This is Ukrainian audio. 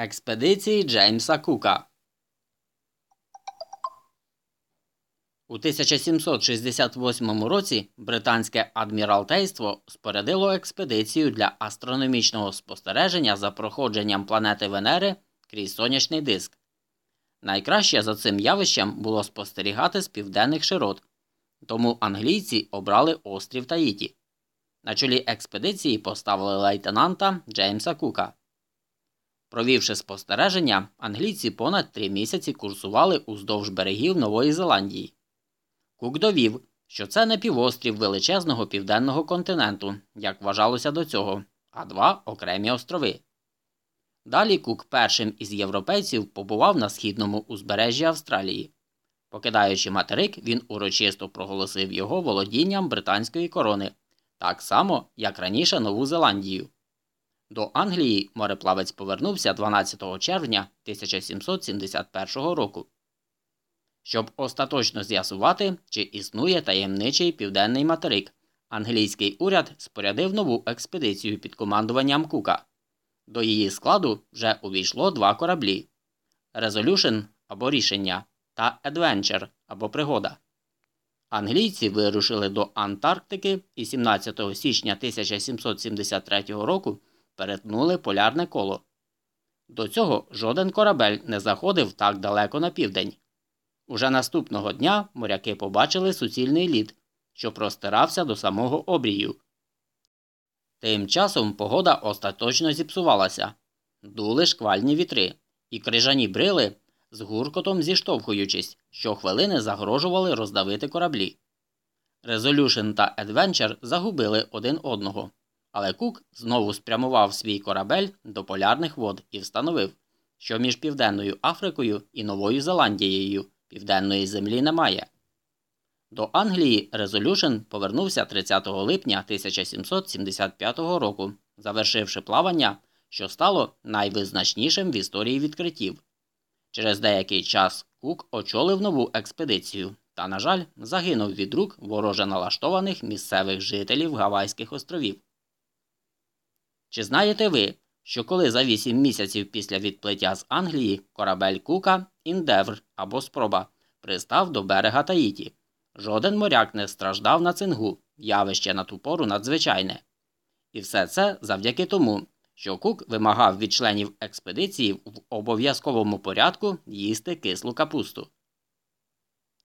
Експедиції Джеймса Кука У 1768 році британське адміралтейство спорядило експедицію для астрономічного спостереження за проходженням планети Венери крізь сонячний диск. Найкраще за цим явищем було спостерігати з південних широт, тому англійці обрали острів Таїті. На чолі експедиції поставили лейтенанта Джеймса Кука. Провівши спостереження, англійці понад три місяці курсували уздовж берегів Нової Зеландії. Кук довів, що це не півострів величезного південного континенту, як вважалося до цього, а два окремі острови. Далі Кук першим із європейців побував на східному узбережжі Австралії. Покидаючи материк, він урочисто проголосив його володінням британської корони, так само, як раніше Нову Зеландію. До Англії мореплавець повернувся 12 червня 1771 року. Щоб остаточно з'ясувати, чи існує таємничий південний материк, англійський уряд спорядив нову експедицію під командуванням Кука. До її складу вже увійшло два кораблі Resolution або рішення та Adventure або пригода. Англійці вирушили до Антарктики і 17 січня 1773 року перетнули полярне коло. До цього жоден корабель не заходив так далеко на південь. Уже наступного дня моряки побачили суцільний лід, що простирався до самого обрію. Тим часом погода остаточно зіпсувалася, дули шквальні вітри, і крижані брили, з гуркотом зіштовхуючись, щохвилини загрожували роздавити кораблі. Resolution та Adventure загубили один одного, але Кук знову спрямував свій корабель до полярних вод і встановив, що між Південною Африкою і Новою Зеландією південної землі немає. До Англії Resolution повернувся 30 липня 1775 року, завершивши плавання, що стало найвизначнішим в історії відкриттів. Через деякий час Кук очолив нову експедицію та, на жаль, загинув від рук вороже налаштованих місцевих жителів Гавайських островів. Чи знаєте ви, що коли за 8 місяців після відплиття з Англії корабель Кука Індевр або Спроба пристав до берега Таїті? Жоден моряк не страждав на цингу, явище на ту пору надзвичайне. І все це завдяки тому, що Кук вимагав від членів експедиції в обов'язковому порядку їсти кислу капусту.